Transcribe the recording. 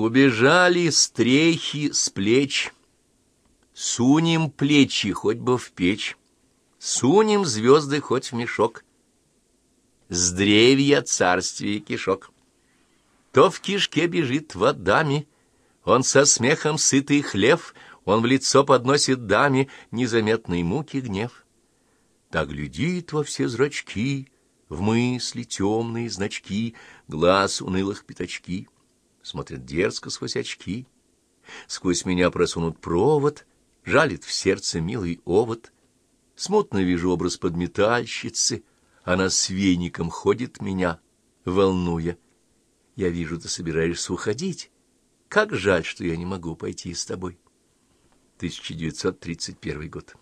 Убежали стрехи с плеч, Сунем плечи хоть бы в печь, Сунем звезды хоть в мешок. С древья царствие кишок. То в кишке бежит водами, Он со смехом сытый хлев, Он в лицо подносит даме Незаметной муки гнев. Так глядит во все зрачки, В мысли темные значки, Глаз унылых пятачки — смотрит дерзко сквозь очки. Сквозь меня просунут провод, жалит в сердце милый овод. Смутно вижу образ подметальщицы, она с веником ходит меня, волнуя. Я вижу, ты собираешься уходить. Как жаль, что я не могу пойти с тобой. 1931 год.